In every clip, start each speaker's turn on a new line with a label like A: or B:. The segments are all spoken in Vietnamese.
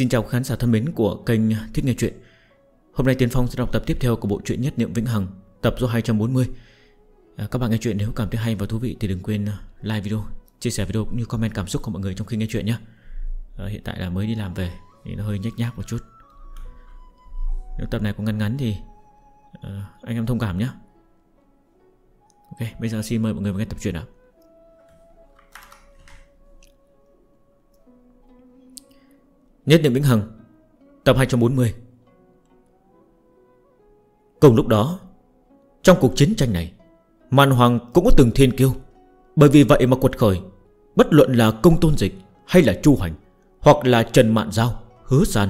A: Xin chào khán giả thân mến của kênh Thích Nghe Chuyện. Hôm nay Tiến Phong sẽ đọc tập tiếp theo của bộ truyện Nhất Niệm Vĩnh Hằng Tập số 240 à, Các bạn nghe chuyện nếu cảm thấy hay và thú vị thì đừng quên à, like video Chia sẻ video cũng như comment cảm xúc của mọi người trong khi nghe chuyện nhé. À, hiện tại là mới đi làm về thì nó hơi nhách nhác một chút. Nếu tập này có ngắn ngắn thì à, anh em thông cảm nhé. Ok bây giờ xin mời mọi người nghe tập truyện ạ. Nhất niệm vĩnh hằng Tập 240 Cùng lúc đó Trong cuộc chiến tranh này Màn hoàng cũng có từng thiên kiêu. Bởi vì vậy mà quật khởi Bất luận là công tôn dịch hay là chu hành Hoặc là trần mạn giao, hứa gian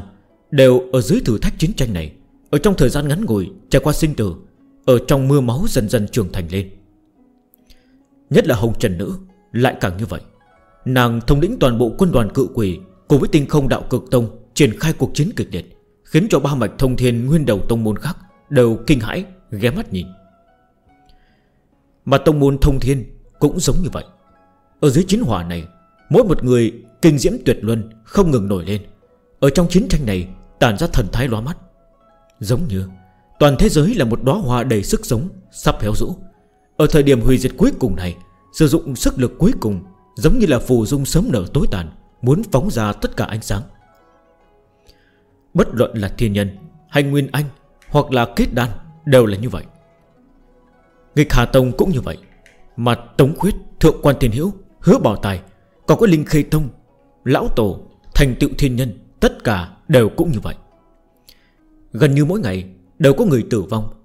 A: Đều ở dưới thử thách chiến tranh này. Ở trong thời gian ngắn ngủi trải qua sinh tử Ở trong mưa máu dần dần trưởng thành lên. Nhất là hồng trần nữ Lại càng như vậy. Nàng thống lĩnh toàn bộ quân đoàn cự quỷ Cùng với tinh không đạo cực tông Triển khai cuộc chiến kịch liệt, Khiến cho ba mạch thông thiên nguyên đầu tông môn khác Đều kinh hãi, ghé mắt nhìn. Mà tông môn thông thiên cũng giống như vậy. Ở dưới chiến hỏa này, Mỗi một người kinh diễm tuyệt luân Không ngừng nổi lên. Ở trong chiến tranh này tàn ra thần thái lóa mắt. Giống như Toàn thế giới là một đóa hoa đầy sức sống Sắp héo rũ. Ở thời điểm hủy diệt cuối cùng này, Sử dụng sức lực cuối cùng Giống như là phù dung sớm nở tối tàn Muốn phóng ra tất cả ánh sáng. Bất luận là thiên nhân Hay nguyên anh Hoặc là kết đan Đều là như vậy. Nghịch Hà Tông cũng như vậy, Mà Tống Khuyết, Thượng quan thiên hữu, Hứa bảo tài, Còn có Linh Khê Tông, Lão Tổ, Thành tựu thiên nhân, Tất cả đều cũng như vậy. Gần như mỗi ngày Đều có người tử vong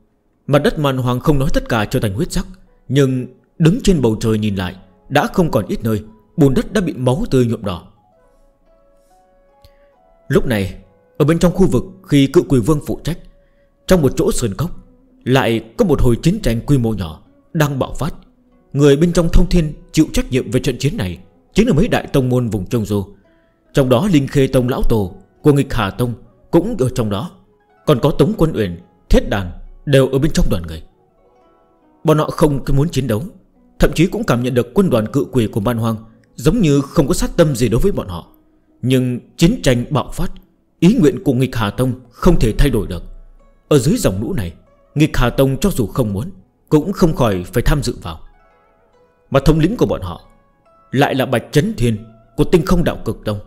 A: mặt đất màn hoàng không nói tất cả cho thành huyết sắc, Nhưng đứng trên bầu trời nhìn lại Đã không còn ít nơi, Bùn đất đã bị máu tươi nhuộm đỏ. Lúc này Ở bên trong khu vực khi cựu quỷ vương phụ trách Trong một chỗ sườn cốc Lại có một hồi chiến tranh quy mô nhỏ Đang bạo phát. Người bên trong thông thiên chịu trách nhiệm về trận chiến này Chính là mấy đại tông môn vùng Trung Du Trong đó Linh Khê Tông Lão Tổ Của nghịch Hà Tông cũng ở trong đó. Còn có Tống Quân Uyển, Thiết Đàn Đều ở bên trong đoàn người. Bọn họ không muốn chiến đấu Thậm chí cũng cảm nhận được quân đoàn cự quỷ của Man Hoang Giống như không có sát tâm gì đối với bọn họ. Nhưng chiến tranh bạo phát, Ý nguyện của nghịch Hà Tông không thể thay đổi được. Ở dưới dòng lũ này, Nghịch Hà Tông cho dù không muốn, Cũng không khỏi phải tham dự vào. Mà thống lĩnh của bọn họ Lại là Bạch Trấn Thiên Của tinh không đạo cực Tông.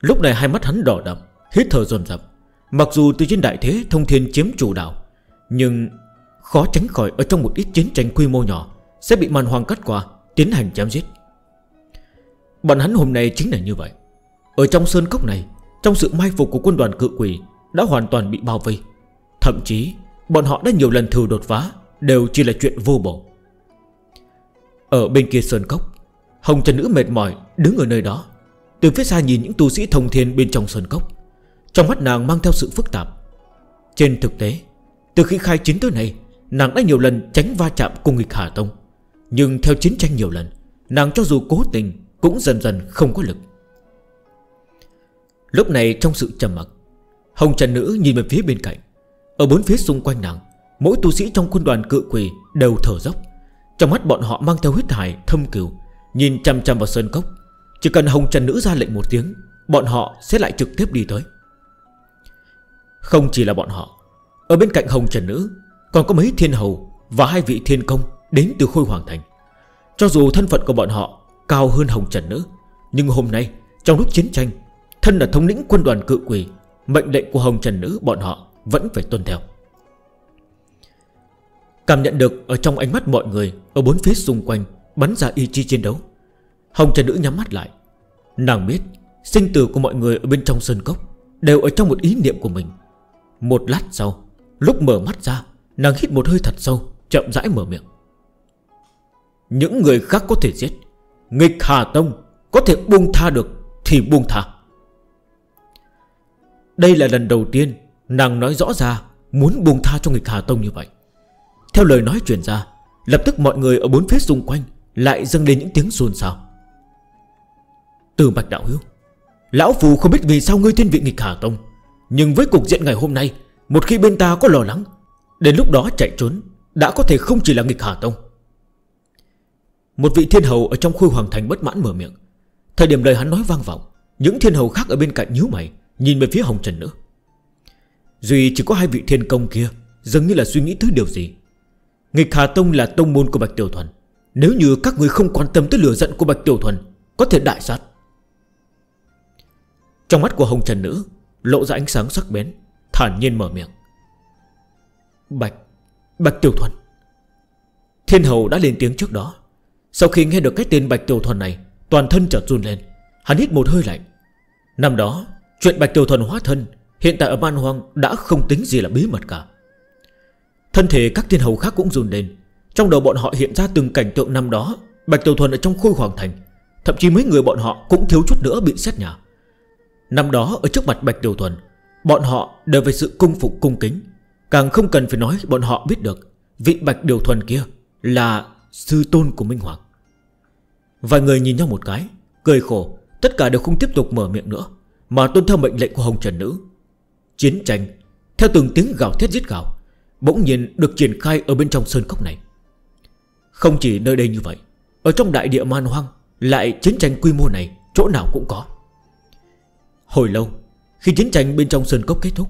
A: Lúc này hai mắt hắn đỏ đậm, Hít thở dồn dập. Mặc dù từ trên đại thế thông thiên chiếm chủ đạo, Nhưng khó tránh khỏi Ở trong một ít chiến tranh quy mô nhỏ Sẽ bị màn hoàng cắt qua, Tiến hành chém giết. Bọn hắn hôm nay chính là như vậy. Ở trong sơn cốc này, Trong sự mai phục của quân đoàn cự quỷ Đã hoàn toàn bị bao vây. Thậm chí, bọn họ đã nhiều lần thử đột phá, Đều chỉ là chuyện vô bổ. Ở bên kia sơn cốc, Hồng Trần Nữ mệt mỏi đứng ở nơi đó. Từ phía xa nhìn những tu sĩ thông thiên bên trong sơn cốc, Trong mắt nàng mang theo sự phức tạp. Trên thực tế, Từ khi khai chiến tới nay, Nàng đã nhiều lần tránh va chạm cùng nghịch Hà Tông. Nhưng theo chiến tranh nhiều lần, Nàng cho dù cố tình Cũng dần dần không có lực. Lúc này trong sự trầm mặc, Hồng Trần Nữ nhìn về phía bên cạnh. Ở bốn phía xung quanh nàng, Mỗi tu sĩ trong quân đoàn cự quỷ đều thở dốc. Trong mắt bọn họ mang theo huyết hải, thâm cửu Nhìn chăm chăm vào sơn cốc. Chỉ cần Hồng Trần Nữ ra lệnh một tiếng, Bọn họ sẽ lại trực tiếp đi tới. Không chỉ là bọn họ, Ở bên cạnh Hồng Trần Nữ, Còn có mấy thiên hầu và hai vị thiên công Đến từ Khôi Hoàng Thành. Cho dù thân phận của bọn họ cao hơn Hồng Trần Nữ, Nhưng hôm nay, trong lúc chiến tranh Thân là thống lĩnh quân đoàn cự quỷ, Mệnh lệnh của Hồng Trần Nữ bọn họ Vẫn phải tuân theo. Cảm nhận được ở trong ánh mắt mọi người, Ở bốn phía xung quanh, Bắn ra ý chí chiến đấu, Hồng Trần Nữ nhắm mắt lại. Nàng biết, sinh tử của mọi người ở bên trong sơn cốc Đều ở trong một ý niệm của mình. Một lát sau, Lúc mở mắt ra, Nàng hít một hơi thật sâu, Chậm rãi mở miệng. Những người khác có thể giết, Nghịch Hà Tông Có thể buông tha được Thì buông tha. Đây là lần đầu tiên Nàng nói rõ ra Muốn buông tha cho nghịch Hà Tông như vậy. Theo lời nói chuyển ra, Lập tức mọi người ở bốn phía xung quanh Lại dâng lên những tiếng xôn xao. Từ Bạch Đạo Hiếu, Lão Phù không biết vì sao ngươi thiên vị nghịch Hà Tông, Nhưng với cục diện ngày hôm nay, Một khi bên ta có lo lắng, Đến lúc đó chạy trốn Đã có thể không chỉ là nghịch Hà Tông. Một vị thiên hầu ở trong khôi hoàng thành bất mãn mở miệng. Thời điểm lời hắn nói vang vọng, Những thiên hầu khác ở bên cạnh nhíu mày Nhìn về phía Hồng Trần nữa. Duy chỉ có hai vị thiên công kia, Dường như là suy nghĩ tới điều gì. Nghịch Hà Tông là tông môn của Bạch Tiểu Thuần. Nếu như các người không quan tâm tới lửa giận của Bạch Tiểu Thuần, Có thể đại sát. Trong mắt của Hồng Trần Nữ, Lộ ra ánh sáng sắc bén, Thản nhiên mở miệng. Bạch Bạch Tiểu Thuần. Thiên Hầu đã lên tiếng trước đó. Sau khi nghe được cái tên Bạch Tiểu Thuần này, Toàn thân chợt run lên. Hắn hít một hơi lạnh. Năm đó Chuyện Bạch Tiểu Thuần hóa thân, Hiện tại ở Man Hoang đã không tính gì là bí mật cả. Thân thể các thiên hầu khác cũng run lên. Trong đầu bọn họ hiện ra từng cảnh tượng năm đó, Bạch Tiểu Thuần ở trong khôi hoàng thành. Thậm chí mấy người bọn họ cũng thiếu chút nữa bị xét nhà. Năm đó, ở trước mặt Bạch Tiểu Thuần Bọn họ đều về sự cung phục cung kính. Càng không cần phải nói bọn họ biết được, Vị Bạch Điều Thuần kia Là sư tôn của Minh Hoàng. Vài người nhìn nhau một cái, Cười khổ, Tất cả đều không tiếp tục mở miệng nữa. Mà tuân theo mệnh lệnh của Hồng Trần Nữ. Chiến tranh Theo từng tiếng gào thét giết gào Bỗng nhiên được triển khai ở bên trong sơn cốc này. Không chỉ nơi đây như vậy Ở trong đại địa man hoang Lại chiến tranh quy mô này Chỗ nào cũng có. Hồi lâu Khi chiến tranh bên trong sơn cốc kết thúc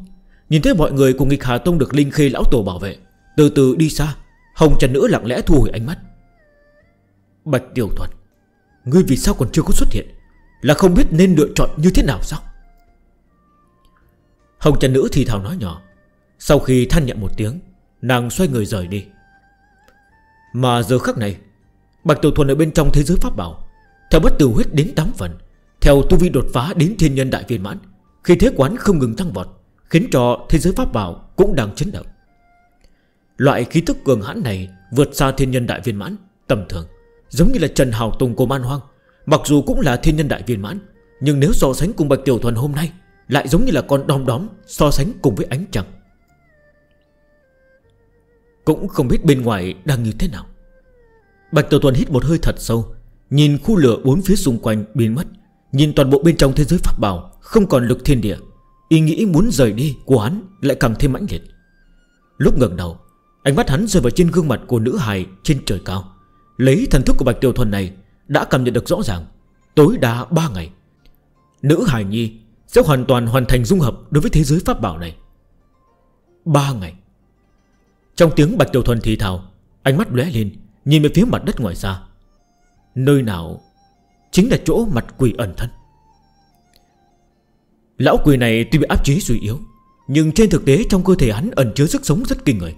A: Nhìn thấy mọi người cùng nghịch Hà Tông được Linh Khê Lão Tổ bảo vệ Từ từ đi xa Hồng Trần Nữ lặng lẽ thu hồi ánh mắt. Bạch Tiểu Thuận, Ngươi vì sao còn chưa có xuất hiện? Là không biết nên lựa chọn như thế nào sao? Hồng Trần Nữ thì thảo nói nhỏ. Sau khi than nhận một tiếng, Nàng xoay người rời đi. Mà giờ khắc này, Bạch Tiểu Thuần ở bên trong thế giới pháp bảo, Theo bất tử huyết đến 8 phần, Theo tu vi đột phá đến thiên nhân đại viên mãn, Khi thế quán không ngừng tăng vọt, Khiến cho thế giới pháp bảo cũng đang chấn động. Loại khí thức cường hãn này Vượt xa thiên nhân đại viên mãn, Tầm thường, Giống như là Trần Hào Tùng của Man Hoang, Mặc dù cũng là thiên nhân đại viên mãn, Nhưng nếu so sánh cùng Bạch Tiểu Thuần hôm nay lại giống như là con đom đóm So sánh cùng với ánh trăng. Cũng không biết bên ngoài đang như thế nào. Bạch Tổ Tuần hít một hơi thật sâu, Nhìn khu lửa bốn phía xung quanh biến mất, Nhìn toàn bộ bên trong thế giới pháp bảo, Không còn lực thiên địa. Ý nghĩ muốn rời đi của hắn lại càng thêm mãnh liệt. Lúc ngần đầu, Ánh mắt hắn rơi vào trên gương mặt của nữ hài trên trời cao. Lấy thần thức của Bạch Tiểu Thuần này Đã cảm nhận được rõ ràng, Tối đa 3 ngày. Nữ hài nhi sẽ hoàn toàn hoàn thành dung hợp Đối với thế giới pháp bảo này. Ba ngày. Trong tiếng Bạch Tiểu Thuần thì thào, Ánh mắt lóe lên, Nhìn về phía mặt đất ngoài xa. Nơi nào Chính là chỗ mặt quỷ ẩn thân? Lão quỷ này tuy bị áp chế suy yếu, Nhưng trên thực tế trong cơ thể hắn ẩn chứa sức sống rất kinh người.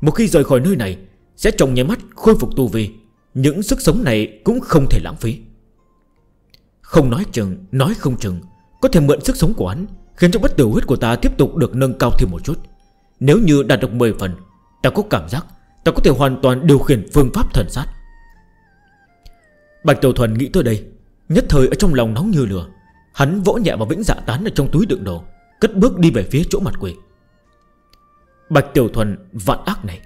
A: Một khi rời khỏi nơi này, Sẽ trồng nháy mắt khôi phục tu vi, Những sức sống này cũng không thể lãng phí. Không nói chừng, Nói không chừng có thể mượn sức sống của hắn, Khiến cho bất tử huyết của ta tiếp tục được nâng cao thêm một chút. Nếu như đạt được 10 phần, Ta có cảm giác Ta có thể hoàn toàn điều khiển phương pháp thần sát. Bạch Tiểu Thuần nghĩ tới đây, Nhất thời ở trong lòng nóng như lửa. Hắn vỗ nhẹ vào vĩnh dạ tán ở trong túi đựng đồ, Cất bước đi về phía chỗ mặt quỷ. Bạch Tiểu Thuần vạn ác này,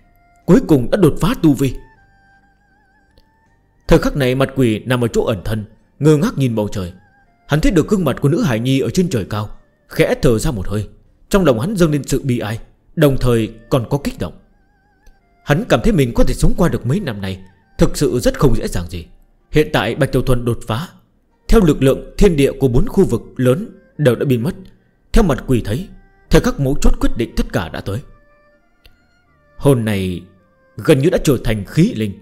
A: Cuối cùng đã đột phá tu vi. Thời khắc này mặt quỷ nằm ở chỗ ẩn thân, Ngơ ngác nhìn bầu trời. Hắn thấy được gương mặt của nữ Hải Nhi ở trên trời cao, Khẽ thở ra một hơi. Trong lòng hắn dâng lên sự bi ai, Đồng thời còn có kích động. Hắn cảm thấy mình có thể sống qua được mấy năm này, Thực sự rất không dễ dàng gì. Hiện tại Bạch Tiểu Thuần đột phá. Theo lực lượng thiên địa của bốn khu vực lớn Đều đã biến mất. Theo mặt quỷ thấy thời khắc mấu chốt quyết định tất cả đã tới. Hồn này gần như đã trở thành khí linh.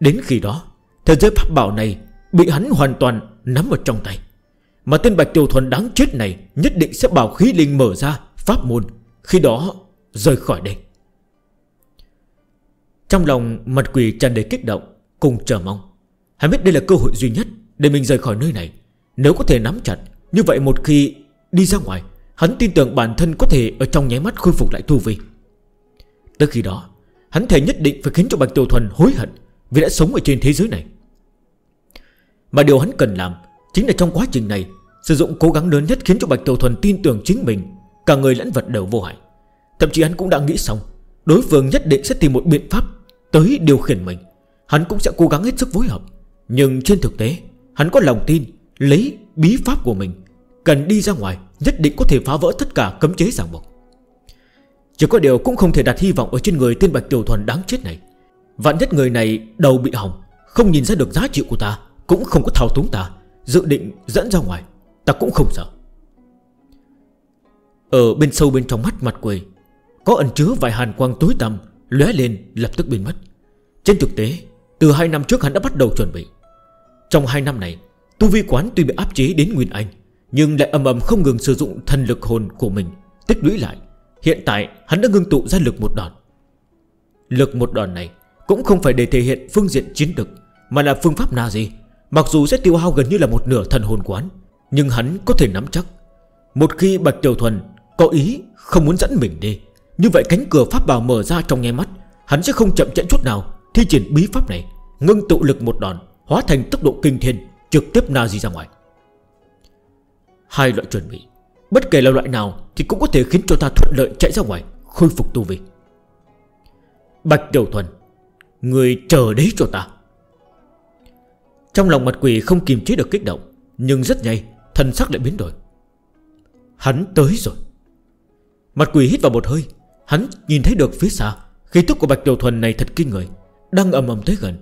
A: Đến khi đó, Thế giới pháp bảo này Bị hắn hoàn toàn nắm ở trong tay. Mà tên Bạch Tiểu Thuần đáng chết này Nhất định sẽ bảo khí linh mở ra, Pháp môn. Khi đó, rời khỏi đây. Trong lòng, mặt quỷ tràn đầy kích động, Cùng chờ mong. Hắn biết đây là cơ hội duy nhất Để mình rời khỏi nơi này. Nếu có thể nắm chặt, Như vậy một khi đi ra ngoài, Hắn tin tưởng bản thân có thể Ở trong nháy mắt khôi phục lại thu vi. Tới khi đó, Hắn thể nhất định phải khiến cho Bạch Tiểu Thuần hối hận Vì đã sống ở trên thế giới này. Mà điều hắn cần làm Chính là trong quá trình này Sử dụng cố gắng lớn nhất khiến cho Bạch Tiểu Thuần tin tưởng chính mình. Cả người lẫn vật đều vô hại. Thậm chí hắn cũng đã nghĩ xong, Đối phương nhất định sẽ tìm một biện pháp Tới điều khiển mình. Hắn cũng sẽ cố gắng hết sức phối hợp. Nhưng trên thực tế, Hắn có lòng tin Lấy bí pháp của mình, Cần đi ra ngoài, Nhất định có thể phá vỡ tất cả cấm chế giảng buộc. Chỉ có điều cũng không thể đặt hy vọng Ở trên người tên Bạch Tiểu Thuần đáng chết này. Vạn nhất người này đầu bị hỏng, Không nhìn ra được giá trị của ta, Cũng không có thao túng ta, Dự định dẫn ra ngoài. Ta cũng không sợ Ở bên sâu bên trong mắt mặt quầy, Có ẩn chứa vài hàn quang tối tăm lóe lên lập tức biến mất. Trên thực tế, Từ 2 năm trước hắn đã bắt đầu chuẩn bị. Trong 2 năm này, Tu vi quán tuy bị áp chế đến Nguyên Anh, Nhưng lại âm ầm không ngừng sử dụng thần lực hồn của mình, Tích lũy lại. Hiện tại, hắn đã ngưng tụ ra lực một đòn. Lực một đòn này Cũng không phải để thể hiện phương diện chiến lực, Mà là phương pháp nào gì Mặc dù sẽ tiêu hao gần như là một nửa thần hồn quán nhưng hắn có thể nắm chắc. Một khi Bạch Tiểu Thuần có ý không muốn dẫn mình đi, Như vậy cánh cửa pháp bào mở ra trong nháy mắt, Hắn sẽ không chậm chẽ chút nào, Thi triển bí pháp này, Ngưng tụ lực một đòn, Hóa thành tốc độ kinh thiên, Trực tiếp na di ra ngoài. Hai loại chuẩn bị, Bất kể là loại nào Thì cũng có thể khiến cho ta thuận lợi chạy ra ngoài, Khôi phục tu vi. Bạch Tiểu Thuần, Người chờ đấy cho ta. Trong lòng mặt quỷ không kiềm chế được kích động, Nhưng rất nhanh Thần sắc lại biến đổi. Hắn tới rồi. Mặt quỷ hít vào một hơi. Hắn nhìn thấy được phía xa, Khí tức của Bạch Tiểu Thuần này thật kinh người, Đang ầm ầm tới gần.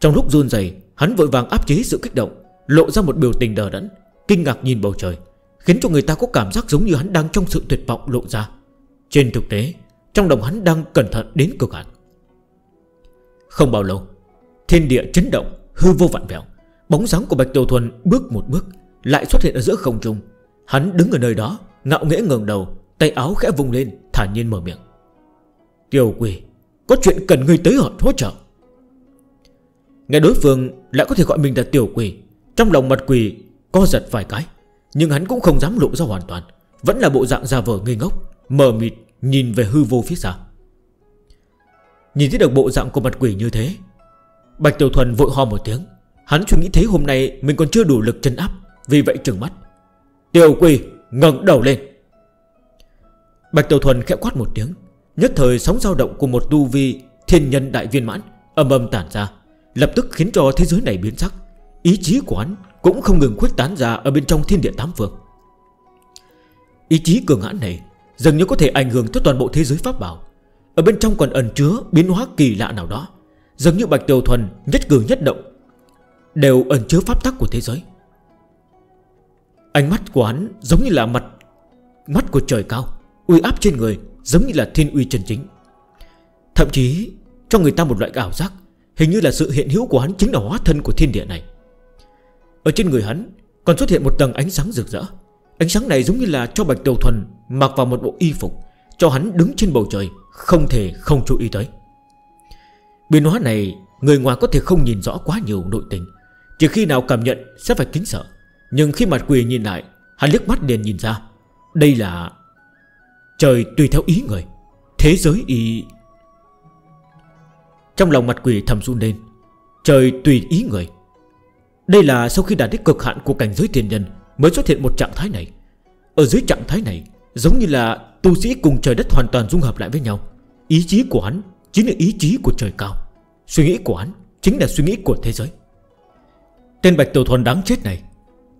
A: Trong lúc run dày Hắn vội vàng áp chế sự kích động, Lộ ra một biểu tình đờ đẫn, Kinh ngạc nhìn bầu trời, Khiến cho người ta có cảm giác giống như hắn đang trong sự tuyệt vọng lộ ra. Trên thực tế, Trong lòng hắn đang cẩn thận đến cực hạn. Không bao lâu, Thiên địa chấn động, Hư vô vạn vẹo, Bóng dáng của Bạch Tiểu Thuần bước một bước lại xuất hiện ở giữa không trung. Hắn đứng ở nơi đó, Ngạo nghễ ngẩng đầu, Tay áo khẽ vung lên, Thản nhiên mở miệng. Tiểu quỷ Có chuyện cần ngươi tới họ hỗ trợ. Nghe đối phương lại có thể gọi mình là tiểu quỷ Trong lòng mặt quỷ co giật vài cái, Nhưng hắn cũng không dám lộ ra hoàn toàn, Vẫn là bộ dạng già vờ ngây ngốc, Mờ mịt nhìn về hư vô phía xa. Nhìn thấy được bộ dạng của mặt quỷ như thế, Bạch Tiểu Thuần vội ho một tiếng. Hắn suy nghĩ thấy hôm nay mình còn chưa đủ lực chân áp vì vậy trừng mắt, tiêu quỷ ngẩng đầu lên. Bạch Tiểu Thuần khẽ quát một tiếng, Nhất thời sóng dao động của một tu vi Thiên nhân đại viên mãn Âm âm tản ra, Lập tức khiến cho thế giới này biến sắc. Ý chí của hắn cũng không ngừng khuếch tán ra Ở bên trong thiên địa tám phương. Ý chí cường hãn này Dường như có thể ảnh hưởng tới toàn bộ thế giới pháp bảo. Ở bên trong còn ẩn chứa biến hóa kỳ lạ nào đó, Dường như Bạch Tiểu Thuần nhất cử nhất động Đều ẩn chứa pháp tắc của thế giới. Ánh mắt của hắn giống như là mặt, Mắt của trời cao, Uy áp trên người, giống như là thiên uy chân chính. Thậm chí, Cho người ta một loại ảo giác, Hình như là sự hiện hữu của hắn chính là hóa thân của thiên địa này. Ở trên người hắn Còn xuất hiện một tầng ánh sáng rực rỡ. Ánh sáng này giống như là cho Bạch Đầu Thuần Mặc vào một bộ y phục, Cho hắn đứng trên bầu trời, Không thể không chú ý tới. Biến hóa này Người ngoài có thể không nhìn rõ quá nhiều nội tình, Chỉ khi nào cảm nhận sẽ phải kính sợ. Nhưng khi mặt quỷ nhìn lại, Hắn liếc mắt liền nhìn ra. Đây là Trời tùy theo ý người, Thế giới ý. Trong lòng mặt quỷ thầm run lên. Trời tùy ý người. Đây là sau khi đạt đến cực hạn của cảnh giới tiền nhân Mới xuất hiện một trạng thái này. Ở dưới trạng thái này, Giống như là tu sĩ cùng trời đất hoàn toàn dung hợp lại với nhau. Ý chí của hắn Chính là ý chí của trời cao. Suy nghĩ của hắn Chính là suy nghĩ của thế giới. Tên Bạch Tiểu Thuần đáng chết này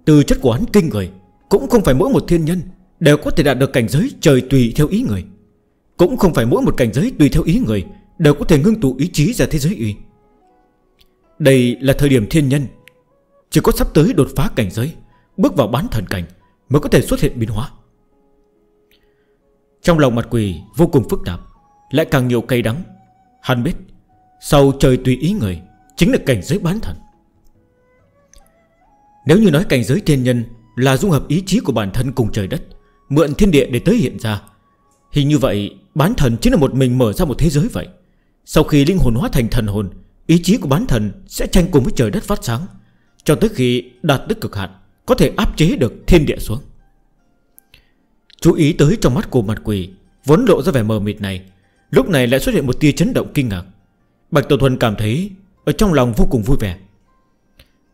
A: từ chất của hắn kinh người, Cũng không phải mỗi một thiên nhân Đều có thể đạt được cảnh giới trời tùy theo ý người. Cũng không phải mỗi một cảnh giới tùy theo ý người Đều có thể ngưng tụ ý chí ra thế giới uy. Đây là thời điểm thiên nhân Chỉ có sắp tới đột phá cảnh giới, Bước vào bán thần cảnh Mới có thể xuất hiện biến hóa. Trong lòng mặt quỷ vô cùng phức tạp, Lại càng nhiều cây đắng. Hắn biết, Sau trời tùy ý người Chính là cảnh giới bán thần. Nếu như nói cảnh giới thiên nhân Là dung hợp ý chí của bản thân cùng trời đất, Mượn thiên địa để tới hiện ra, Hình như vậy bán thần chính là một mình mở ra một thế giới vậy. Sau khi linh hồn hóa thành thần hồn, Ý chí của bán thần sẽ tranh cùng với trời đất phát sáng, Cho tới khi đạt tới cực hạn, Có thể áp chế được thiên địa xuống. Chú ý tới trong mắt của mặt quỷ Vốn lộ ra vẻ mờ mịt này, Lúc này lại xuất hiện một tia chấn động kinh ngạc. Bạch Tổ Thuần cảm thấy Ở trong lòng vô cùng vui vẻ.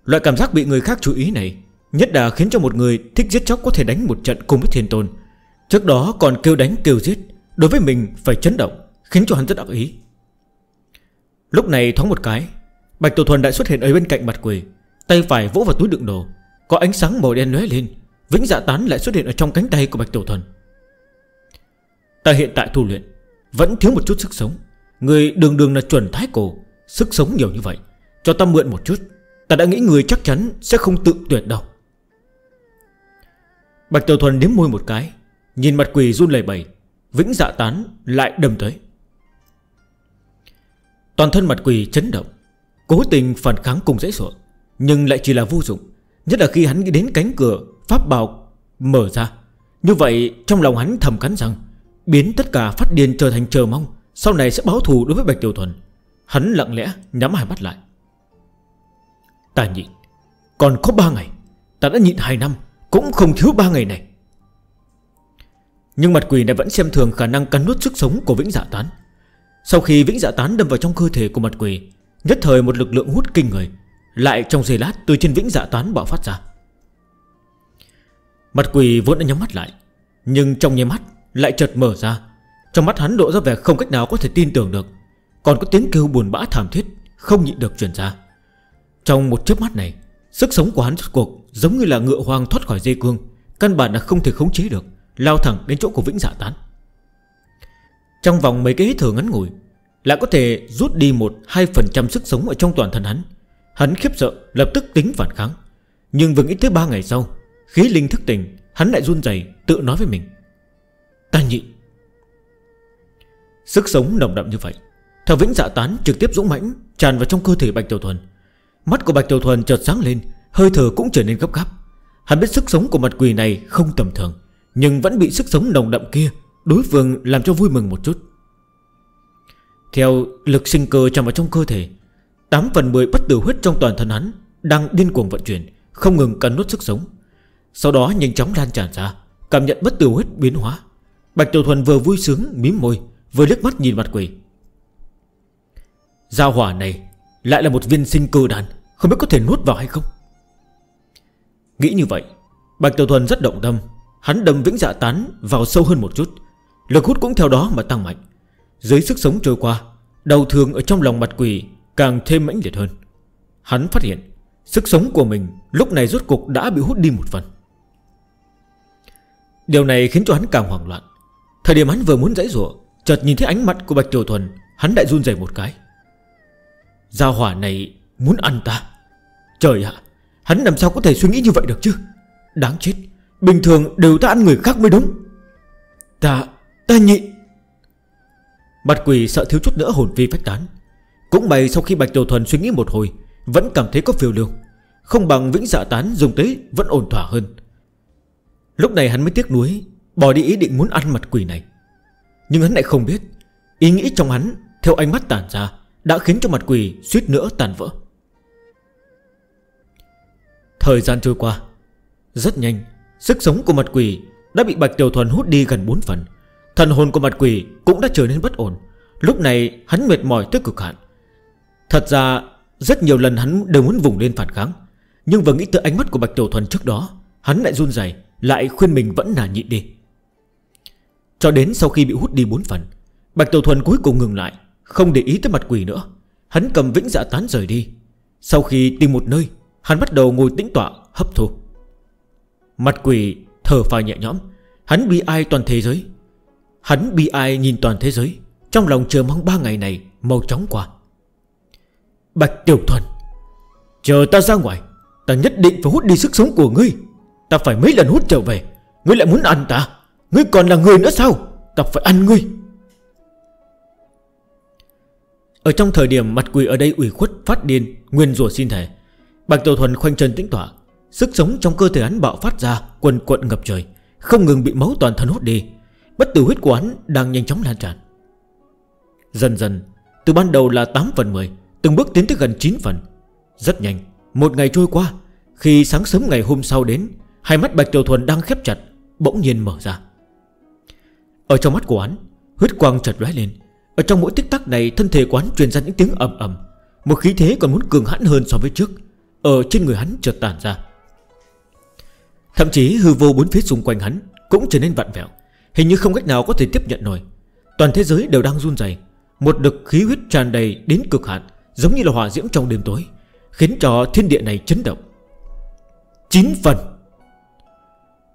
A: Loại cảm giác bị người khác chú ý này Nhất là khiến cho một người thích giết chóc Có thể đánh một trận cùng với thiên tôn. Trước đó còn kêu đánh kêu giết, Đối với mình phải chấn động, Khiến cho hắn rất ác ý. Lúc này thoáng một cái, Bạch Tổ Thuần đã xuất hiện ở bên cạnh mặt quỷ, Tay phải vỗ vào túi đựng đồ, Có ánh sáng màu đen lóe lên, Vĩnh dạ tán lại xuất hiện ở trong cánh tay của Bạch Tổ Thuần. Ta hiện tại tu luyện, Vẫn thiếu một chút sức sống, Người đường đường là chuẩn thái cổ, Sức sống nhiều như vậy, Cho ta mượn một chút. Ta đã nghĩ người chắc chắn sẽ không tự tuyệt đâu. Bạch Tiểu Thuần nếm môi một cái, Nhìn mặt quỷ run lầy bầy Vĩnh dạ tán lại đâm tới. Toàn thân mặt quỷ chấn động, Cố tình phản kháng cùng dễ sủa Nhưng lại chỉ là vô dụng, Nhất là khi hắn đến cánh cửa Pháp bào mở ra. Như vậy, trong lòng hắn thầm cắn rằng, Biến tất cả phát điên trở thành chờ mong, Sau này sẽ báo thù đối với Bạch Tiểu Thuần. Hắn lặng lẽ nhắm hai mắt lại. Ta nhịn Còn có ba ngày, Ta đã nhịn hai năm, Cũng không thiếu ba ngày này. Nhưng mặt quỷ này vẫn xem thường khả năng cắn nuốt sức sống của Vĩnh Dạ Tán. Sau khi Vĩnh Dạ Tán đâm vào trong cơ thể của mặt quỷ, Nhất thời một lực lượng hút kinh người, Lại trong giây lát từ trên Vĩnh Dạ Tán bạo phát ra. Mặt quỷ vốn đã nhắm mắt lại, Nhưng trong nháy mắt lại chợt mở ra. Trong mắt hắn lộ ra vẻ không cách nào có thể tin tưởng được, Còn có tiếng kêu buồn bã thảm thiết Không nhịn được chuyển ra. Trong một chớp mắt này, Sức sống của hắn rốt cuộc giống như là ngựa hoang thoát khỏi dây cương, Căn bản là không thể khống chế được, Lao thẳng đến chỗ của Vĩnh Dạ Tán. Trong vòng mấy cái hít thở ngắn ngủi, Lại có thể rút đi 1-2% sức sống ở trong toàn thân hắn. Hắn khiếp sợ, lập tức tính phản kháng. Nhưng vừa nghĩ tới 3 ngày sau, Khí linh thức tỉnh, Hắn lại run dày tự nói với mình. Ta nhị Sức sống nồng đậm như vậy, theo Vĩnh Dạ Tán trực tiếp dũng mãnh, Tràn vào trong cơ thể Bạch Tiểu Thuần. Mắt của Bạch Tiểu Thuần chợt sáng lên, Hơi thở cũng trở nên gấp gáp. Hắn biết sức sống của mặt quỷ này không tầm thường, Nhưng vẫn bị sức sống nồng đậm kia Đối phương làm cho vui mừng một chút. Theo lực sinh cơ tràn vào trong cơ thể 8 phần 10 bất tử huyết trong toàn thân hắn Đang điên cuồng vận chuyển, Không ngừng cắn nốt sức sống. Sau đó nhanh chóng lan tràn ra, Cảm nhận bất tử huyết biến hóa. Bạch Tiểu Thuần vừa vui sướng, mím môi, Vừa liếc mắt nhìn mặt quỷ. Giao hỏa này lại là một viên sinh cơ đàn không biết có thể nuốt vào hay không? Nghĩ như vậy, Bạch Tiểu Thuần rất động tâm. Hắn đâm vĩnh dạ tán vào sâu hơn một chút. Lực hút cũng theo đó mà tăng mạnh. Dưới sức sống trôi qua đầu thường ở trong lòng mặt quỷ càng thêm mãnh liệt hơn. Hắn phát hiện, Sức sống của mình lúc này rốt cục đã bị hút đi một phần. Điều này khiến cho hắn càng hoảng loạn. Thời điểm hắn vừa muốn dãy rủa Chợt nhìn thấy ánh mắt của Bạch Tiểu Thuần, Hắn đại run dày một cái. Giao hỏa này Muốn ăn ta? Trời ạ, Hắn làm sao có thể suy nghĩ như vậy được chứ? Đáng chết, Bình thường đều ta ăn người khác mới đúng. Ta Ta nhịn Mặt quỷ sợ thiếu chút nữa hồn vi phách tán. Cũng may sau khi Bạch tiểu Thuần suy nghĩ một hồi, Vẫn cảm thấy có phiêu lưu. Không bằng vĩnh dạ tán dùng tới vẫn ổn thỏa hơn. Lúc này hắn mới tiếc nuối, Bỏ đi ý định muốn ăn mặt quỷ này. Nhưng hắn lại không biết, Ý nghĩ trong hắn Theo ánh mắt tàn ra Đã khiến cho mặt quỷ suýt nữa tàn vỡ. Thời gian trôi qua, Rất nhanh, Sức sống của mặt quỷ đã bị Bạch Tiểu Thuần hút đi gần 4 phần. Thần hồn của mặt quỷ cũng đã trở nên bất ổn. Lúc này, hắn mệt mỏi tới cực hạn. Thật ra, rất nhiều lần hắn đều muốn vùng lên phản kháng. Nhưng vừa nghĩ tới ánh mắt của Bạch Tiểu Thuần trước đó, Hắn lại run dày Lại khuyên mình vẫn là nhịn đi. Cho đến sau khi bị hút đi 4 phần, Bạch Tiểu Thuần cuối cùng ngừng lại, Không để ý tới mặt quỷ nữa. Hắn cầm vĩnh dạ tán rời đi. Sau khi tìm một nơi Hắn bắt đầu ngồi tĩnh tọa, hấp thu. Mặt quỷ thở phào nhẹ nhõm. Hắn bi ai toàn thế giới. Hắn bi ai nhìn toàn thế giới. Trong lòng chờ mong ba ngày này Màu chóng qua. Bạch Tiểu Thuần, Chờ ta ra ngoài. Ta nhất định phải hút đi sức sống của ngươi. Ta phải mấy lần hút trở về. Ngươi lại muốn ăn ta. Ngươi còn là người nữa sao? Ta phải ăn ngươi. Ở trong thời điểm mặt quỷ ở đây ủy khuất, phát điên, Nguyên rùa xin thề Bạch Tiểu Thuần khoanh chân tĩnh tỏa Sức sống trong cơ thể hắn bạo phát ra, Quần quận ngập trời, Không ngừng bị máu toàn thân hút đi. Bất tử huyết của hắn đang nhanh chóng lan tràn. Dần dần, Từ ban đầu là 8 phần 10 Từng bước tiến tới gần 9 phần. Rất nhanh, Một ngày trôi qua, Khi sáng sớm ngày hôm sau đến, Hai mắt Bạch Tiểu Thuần đang khép chặt, Bỗng nhiên mở ra. Ở trong mắt của hắn, Huyết quang chật lóe lên. Ở trong mỗi tích tắc này, Thân thể quán truyền ra những tiếng ầm ầm. Một khí thế còn muốn cường hãn hơn so với trước. Ở trên người hắn chợt tản ra. Thậm chí hư vô bốn phía xung quanh hắn Cũng trở nên vặn vẹo, Hình như không cách nào có thể tiếp nhận nổi. Toàn thế giới đều đang run dày Một đực khí huyết tràn đầy đến cực hạn, Giống như là hỏa diễm trong đêm tối, Khiến cho thiên địa này chấn động. Chín phần.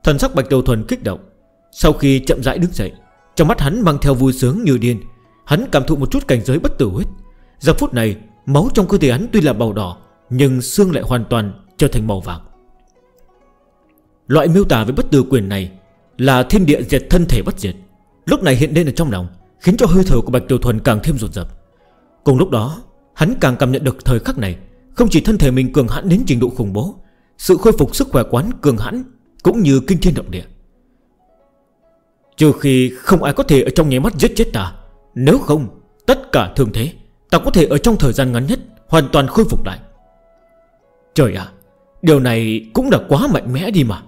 A: Thần sắc Bạch Đầu Thuần kích động. Sau khi chậm rãi đứng dậy, Trong mắt hắn mang theo vui sướng như điên, Hắn cảm thụ một chút cảnh giới bất tử huyết. Giờ phút này, Máu trong cơ thể hắn tuy là màu đỏ nhưng xương lại hoàn toàn trở thành màu vàng. Loại miêu tả với bất tử quyền này Là thiên địa diệt thân thể bất diệt. Lúc này hiện lên ở trong lòng, Khiến cho hơi thở của Bạch Tiểu Thuần càng thêm rụt rập. Cùng lúc đó, Hắn càng cảm nhận được thời khắc này, Không chỉ thân thể mình cường hãn đến trình độ khủng bố, Sự khôi phục sức khỏe quán cường hãn Cũng như kinh thiên động địa. Trừ khi không ai có thể ở trong nháy mắt giết chết ta, Nếu không, Tất cả thường thế, Ta có thể ở trong thời gian ngắn nhất Hoàn toàn khôi phục lại. Trời ạ, Điều này cũng đã quá mạnh mẽ đi mà.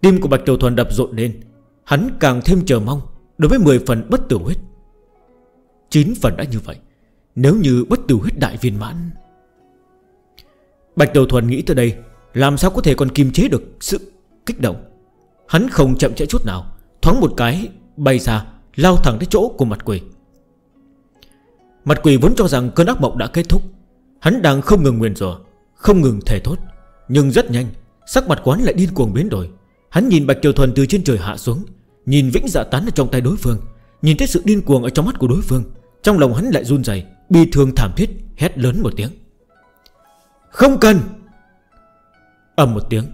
A: Tim của Bạch Tiểu Thuần đập rộn lên, Hắn càng thêm chờ mong Đối với 10 phần bất tử huyết. 9 phần đã như vậy, Nếu như bất tử huyết đại viên mãn. Bạch Tiểu Thuần nghĩ tới đây, Làm sao có thể còn kiềm chế được sự kích động? Hắn không chậm chẽ chút nào, Thoáng một cái bay ra, Lao thẳng tới chỗ của mặt quỷ. Mặt quỷ vốn cho rằng cơn ác mộng đã kết thúc Hắn đang không ngừng nguyền rủa, Không ngừng thể thốt, Nhưng rất nhanh, Sắc mặt quán lại điên cuồng biến đổi. Hắn nhìn Bạch Kiều Thuần từ trên trời hạ xuống, Nhìn vĩnh dạ tán ở trong tay đối phương, Nhìn thấy sự điên cuồng ở trong mắt của đối phương. Trong lòng hắn lại run dày Bi thương thảm thiết, hét lớn một tiếng. Không cần! Ẩm một tiếng,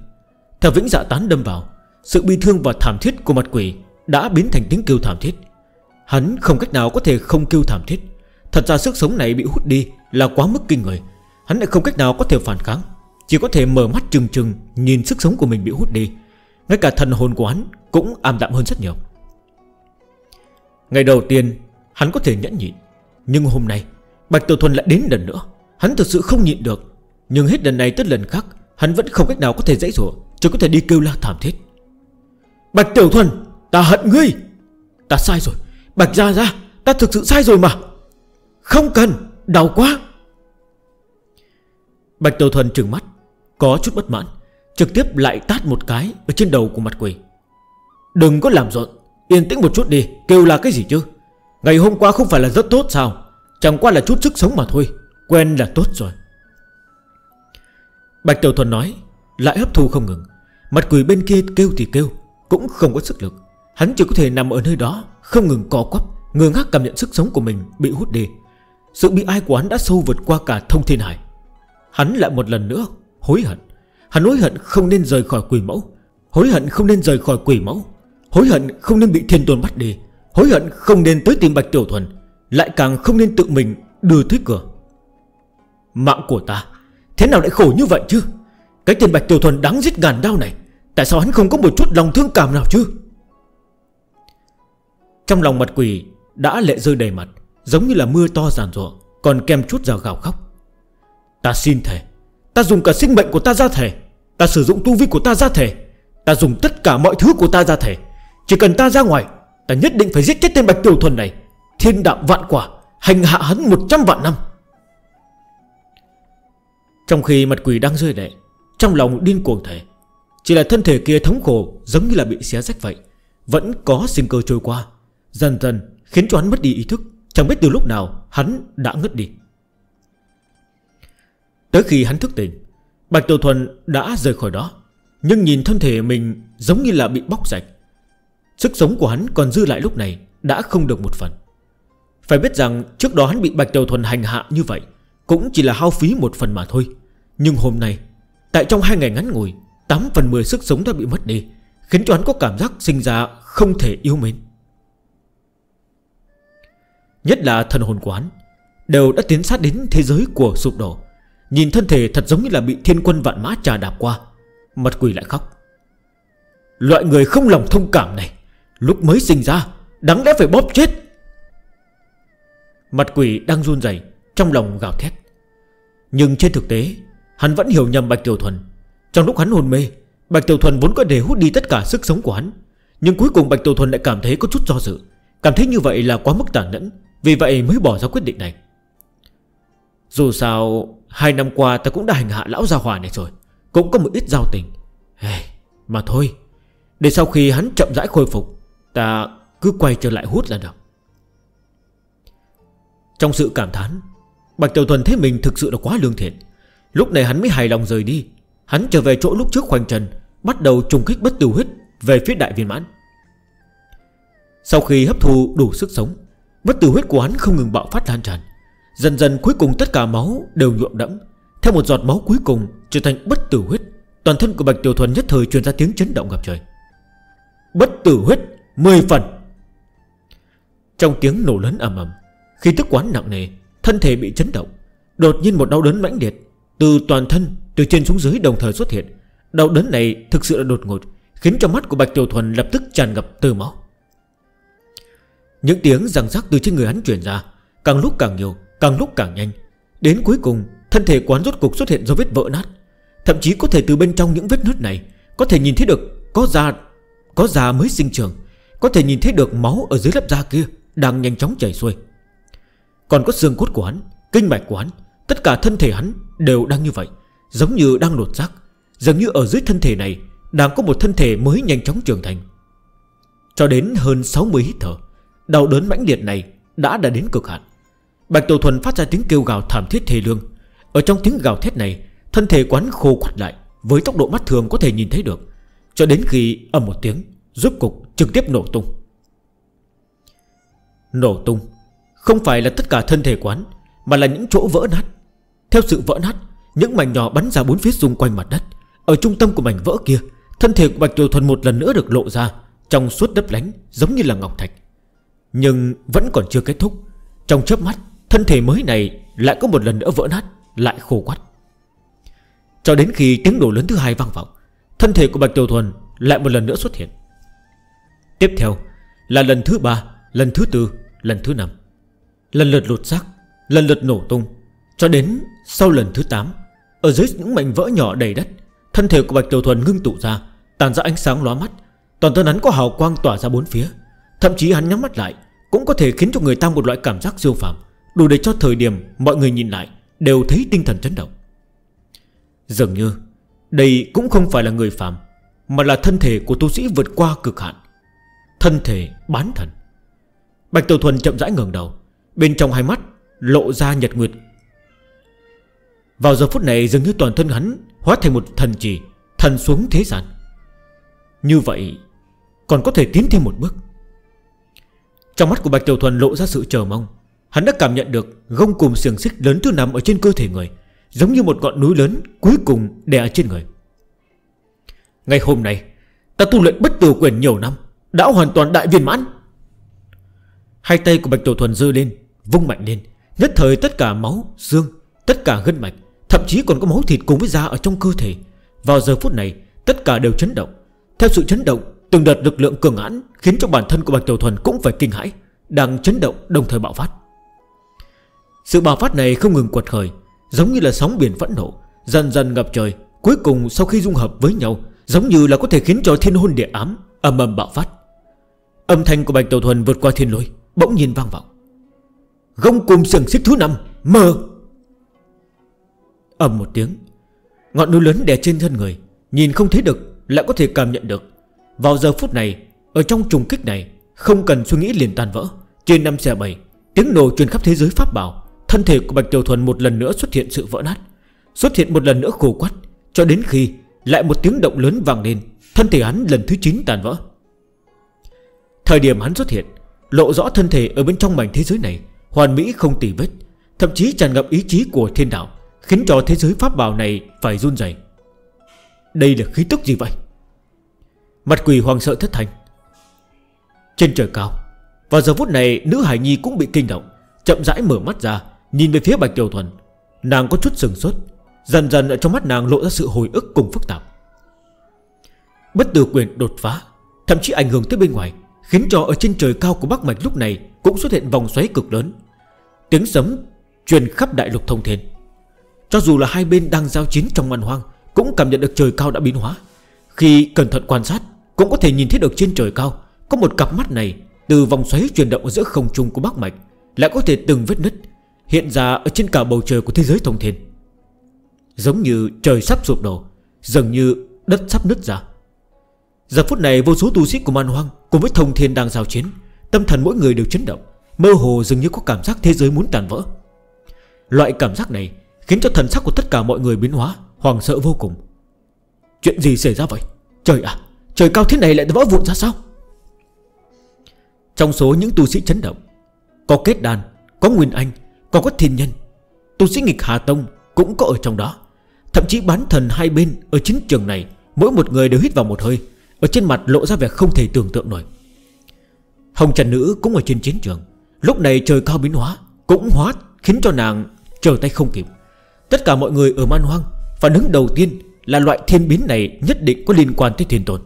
A: Theo vĩnh dạ tán đâm vào, Sự bi thương và thảm thiết của mặt quỷ Đã biến thành tiếng kêu thảm thiết. Hắn không cách nào có thể không kêu thảm thiết. Thật ra sức sống này bị hút đi Là quá mức kinh người. Hắn lại không cách nào có thể phản kháng, Chỉ có thể mở mắt trừng trừng Nhìn sức sống của mình bị hút đi. Ngay cả thần hồn của hắn cũng ảm đạm hơn rất nhiều. Ngày đầu tiên, Hắn có thể nhẫn nhịn. Nhưng hôm nay, Bạch Tiểu Thuần lại đến lần nữa. Hắn thực sự không nhịn được. Nhưng hết lần này tới lần khác, Hắn vẫn không cách nào có thể dãy rủa, Chỉ có thể đi kêu la thảm thiết. Bạch Tiểu Thuần, Ta hận ngươi! Ta sai rồi. Bạch ra ra Ta thực sự sai rồi mà. Không cần, Đau quá. Bạch Tiểu Thuần trừng mắt, Có chút bất mãn, Trực tiếp lại tát một cái Ở trên đầu của mặt quỷ. Đừng có làm rộn Yên tĩnh một chút đi, Kêu là cái gì chứ? Ngày hôm qua không phải là rất tốt sao? Chẳng qua là chút sức sống mà thôi, Quen là tốt rồi. Bạch Tiểu Thuần nói, Lại hấp thu không ngừng. Mặt quỷ bên kia kêu thì kêu, Cũng không có sức lực. Hắn chỉ có thể nằm ở nơi đó, Không ngừng co quắp Ngừa ngác cảm nhận sức sống của mình bị hút đi. Sự bị ai của hắn đã sâu vượt qua cả thông thiên hải. Hắn lại một lần nữa Hối hận. Hắn hối hận không nên rời khỏi quỷ mẫu. Hối hận không nên rời khỏi quỷ mẫu. Hối hận không nên bị thiên tuần bắt đi. Hối hận không nên tới tìm Bạch Tiểu Thuần. Lại càng không nên tự mình đưa tới cửa. Mạng của ta, Thế nào lại khổ như vậy chứ? Cái tiền Bạch Tiểu Thuần đáng giết ngàn đau này, Tại sao hắn không có một chút lòng thương cảm nào chứ? Trong lòng mặt quỷ Đã lệ rơi đầy mặt. Giống như là mưa to giàn rụa, Còn kèm chút rào gào khóc. Ta xin thề, Ta dùng cả sinh mệnh của ta ra thể Ta sử dụng tu vi của ta ra thể Ta dùng tất cả mọi thứ của ta ra thể Chỉ cần ta ra ngoài, Ta nhất định phải giết chết tên Bạch Tiểu Thuần này. Thiên đạo vạn quả, Hành hạ hắn 100 vạn năm. Trong khi mặt quỷ đang rơi lệ, Trong lòng điên cuồng thể Chỉ là thân thể kia thống khổ Giống như là bị xé rách vậy, Vẫn có sinh cơ trôi qua, Dần dần khiến cho hắn mất đi ý thức. Chẳng biết từ lúc nào hắn đã ngất đi. Tới khi hắn thức tỉnh, Bạch Tiểu Thuần đã rời khỏi đó, Nhưng nhìn thân thể mình giống như là bị bóc rạch. Sức sống của hắn còn dư lại lúc này Đã không được một phần. Phải biết rằng trước đó hắn bị Bạch Tiểu Thuần hành hạ như vậy Cũng chỉ là hao phí một phần mà thôi. Nhưng hôm nay, Tại trong hai ngày ngắn ngủi 8 phần 10 sức sống đã bị mất đi, Khiến cho hắn có cảm giác sinh ra không thể yêu mến. Nhất là thần hồn quán Đều đã tiến sát đến thế giới của sụp đổ. Nhìn thân thể thật giống như là bị thiên quân vạn mã trà đạp qua, Mặt quỷ lại khóc. Loại người không lòng thông cảm này, Lúc mới sinh ra, Đáng lẽ phải bóp chết. Mặt quỷ đang run dày Trong lòng gào thét. Nhưng trên thực tế, Hắn vẫn hiểu nhầm Bạch Tiểu Thuần. Trong lúc hắn hồn mê, Bạch Tiểu Thuần vốn có để hút đi tất cả sức sống của hắn. Nhưng cuối cùng Bạch Tiểu Thuần lại cảm thấy có chút do dự. Cảm thấy như vậy là quá mức tàn nhẫn. Vì vậy mới bỏ ra quyết định này. Dù sao Hai năm qua ta cũng đã hành hạ lão gia hòa này rồi Cũng có một ít giao tình. Hey, Mà thôi Để sau khi hắn chậm rãi khôi phục Ta cứ quay trở lại hút là được Trong sự cảm thán Bạch Tiểu Thuần thấy mình thực sự là quá lương thiện. Lúc này hắn mới hài lòng rời đi. Hắn trở về chỗ lúc trước khoanh trần Bắt đầu trùng kích bất tử huyết Về phía đại viên mãn. Sau khi hấp thu đủ sức sống Bất tử huyết của hắn không ngừng bạo phát lan tràn. Dần dần cuối cùng tất cả máu đều nhuộm đẫm. Theo một giọt máu cuối cùng Trở thành bất tử huyết, Toàn thân của Bạch Tiểu Thuần nhất thời truyền ra tiếng chấn động gặp trời. Bất tử huyết 10 phần. Trong tiếng nổ lớn ầm ầm Khi tức quán nặng nề, Thân thể bị chấn động. Đột nhiên một đau đớn mãnh liệt Từ toàn thân, từ trên xuống dưới đồng thời xuất hiện. Đau đớn này thực sự là đột ngột, Khiến cho mắt của Bạch Tiểu Thuần lập tức tràn ngập từ máu. Những tiếng răng rắc từ trên người hắn chuyển ra Càng lúc càng nhiều Càng lúc càng nhanh. Đến cuối cùng Thân thể quán rốt cục xuất hiện do vết vỡ nát. Thậm chí có thể từ bên trong những vết nứt này Có thể nhìn thấy được Có da Có da mới sinh trưởng, Có thể nhìn thấy được máu ở dưới lớp da kia Đang nhanh chóng chảy xuôi. Còn có xương cốt của hắn Kinh mạch của hắn Tất cả thân thể hắn đều đang như vậy Giống như đang lột xác Giống như ở dưới thân thể này Đang có một thân thể mới nhanh chóng trưởng thành. Cho đến hơn 60 hít thở Đau đớn mãnh liệt này đã đã đến cực hạn. Bạch Tổ Thuần phát ra tiếng kêu gào thảm thiết thề lương. Ở trong tiếng gào thét này, Thân thể quán khô quắt lại, Với tốc độ mắt thường có thể nhìn thấy được, Cho đến khi ầm một tiếng, Rốt cục trực tiếp nổ tung. Nổ tung, Không phải là tất cả thân thể quán, Mà là những chỗ vỡ nát. Theo sự vỡ nát, Những mảnh nhỏ bắn ra bốn phía xung quanh mặt đất. Ở trung tâm của mảnh vỡ kia, Thân thể của Bạch Tổ Thuần một lần nữa được lộ ra, Trong suốt đất lánh giống như là ngọc thạch. Nhưng vẫn còn chưa kết thúc. Trong chớp mắt, Thân thể mới này lại có một lần nữa vỡ nát, Lại khô quắt. Cho đến khi tiếng nổ lớn thứ hai vang vọng, Thân thể của Bạch Tiểu Thuần lại một lần nữa xuất hiện. Tiếp theo là lần thứ ba, Lần thứ tư, Lần thứ năm. Lần lượt lột xác, Lần lượt nổ tung, Cho đến sau lần thứ 8 Ở dưới những mảnh vỡ nhỏ đầy đất, Thân thể của Bạch Tiểu Thuần ngưng tụ ra, Tàn ra ánh sáng lóa mắt, Toàn thân hắn có hào quang tỏa ra bốn phía. Thậm chí hắn nhắm mắt lại Cũng có thể khiến cho người ta một loại cảm giác siêu phạm Đủ để cho thời điểm mọi người nhìn lại Đều thấy tinh thần chấn động. Dường như, Đây cũng không phải là người phạm Mà là thân thể của tu sĩ vượt qua cực hạn. Thân thể bán thần. Bạch Tiểu Thuần chậm rãi ngừng đầu, Bên trong hai mắt lộ ra nhật nguyệt. Vào giờ phút này dường như toàn thân hắn Hóa thành một thần trì Thần xuống thế gian. Như vậy, Còn có thể tiến thêm một bước. Trong mắt của Bạch Tiểu Thuần lộ ra sự chờ mong. Hắn đã cảm nhận được gông cùng xiềng xích lớn thứ nằm ở trên cơ thể người Giống như một ngọn núi lớn cuối cùng đè trên người. Ngày hôm nay Ta tu luyện bất tử quyền nhiều năm Đã hoàn toàn đại viên mãn. Hai tay của Bạch Tiểu Thuần dư lên Vung mạnh lên Nhất thời tất cả máu, xương, tất cả gân mạch Thậm chí còn có máu thịt cùng với da ở trong cơ thể. Vào giờ phút này Tất cả đều chấn động. Theo sự chấn động Từng đợt lực lượng cường hãn Khiến cho bản thân của Bạch Tiểu Thuần cũng phải kinh hãi, Đang chấn động đồng thời bạo phát. Sự bạo phát này không ngừng quật khởi, Giống như là sóng biển phẫn nộ, Dần dần ngập trời, Cuối cùng sau khi dung hợp với nhau, Giống như là có thể khiến cho thiên hôn địa ám, Âm âm bạo phát. Âm thanh của Bạch Tiểu Thuần vượt qua thiên lôi, Bỗng nhiên vang vọng. Gông cùng sừng xích thứ năm Mơ Âm một tiếng, Ngọn núi lớn đè trên thân người, Nhìn không thấy được, Lại có thể cảm nhận được. Vào giờ phút này, Ở trong trùng kích này, Không cần suy nghĩ liền tan vỡ. Trên năm xe 7 Tiếng nổ truyền khắp thế giới pháp bảo, Thân thể của Bạch Tiểu Thuần một lần nữa xuất hiện sự vỡ nát. Xuất hiện một lần nữa khổ quắt, Cho đến khi lại một tiếng động lớn vàng lên, Thân thể hắn lần thứ 9 tàn vỡ. Thời điểm hắn xuất hiện, Lộ rõ thân thể ở bên trong mảnh thế giới này, Hoàn mỹ không tì vết, Thậm chí tràn ngập ý chí của thiên đạo, Khiến cho thế giới pháp bào này phải run dày Đây là khí tức gì vậy? Mặt quỷ hoàng sợ thất thành Trên trời cao, Vào giờ phút này, nữ hải nhi cũng bị kinh động, Chậm rãi mở mắt ra, Nhìn về phía Bạch Tiểu Thuần. Nàng có chút sừng sốt, Dần dần ở trong mắt nàng lộ ra sự hồi ức cùng phức tạp. Bất tử quyền đột phá, Thậm chí ảnh hưởng tới bên ngoài, Khiến cho ở trên trời cao của Bắc Mạch lúc này Cũng xuất hiện vòng xoáy cực lớn. Tiếng sấm truyền khắp đại lục thông thiên. Cho dù là hai bên đang giao chiến trong màn hoang, Cũng cảm nhận được trời cao đã biến hóa. Khi cẩn thận quan sát cũng có thể nhìn thấy được trên trời cao, Có một cặp mắt này Từ vòng xoáy chuyển động ở giữa không trung của bác mạch, Lại có thể từng vết nứt, Hiện ra ở trên cả bầu trời của thế giới thông thiên. Giống như trời sắp sụp đổ, Dường như đất sắp nứt ra. Giờ phút này, vô số tu sĩ của man hoang Cùng với thông thiên đang giao chiến, Tâm thần mỗi người đều chấn động, Mơ hồ dường như có cảm giác thế giới muốn tàn vỡ. Loại cảm giác này Khiến cho thần sắc của tất cả mọi người biến hóa Hoàng sợ vô cùng. Chuyện gì xảy ra vậy? Trời ạ! Trời cao thế này lại vỡ vụn ra sao? Trong số những tu sĩ chấn động, Có kết đàn Có nguyên anh, Còn có thiên nhân, Tu sĩ nghịch Hà Tông cũng có ở trong đó. Thậm chí bán thần hai bên Ở chiến trường này, Mỗi một người đều hít vào một hơi, Ở trên mặt lộ ra vẻ không thể tưởng tượng nổi. Hồng Trần Nữ cũng ở trên chiến trường, Lúc này trời cao biến hóa, Cũng hóa khiến cho nàng trở tay không kịp. Tất cả mọi người ở man hoang Phản ứng đầu tiên là loại thiên biến này nhất định có liên quan tới thiên tồn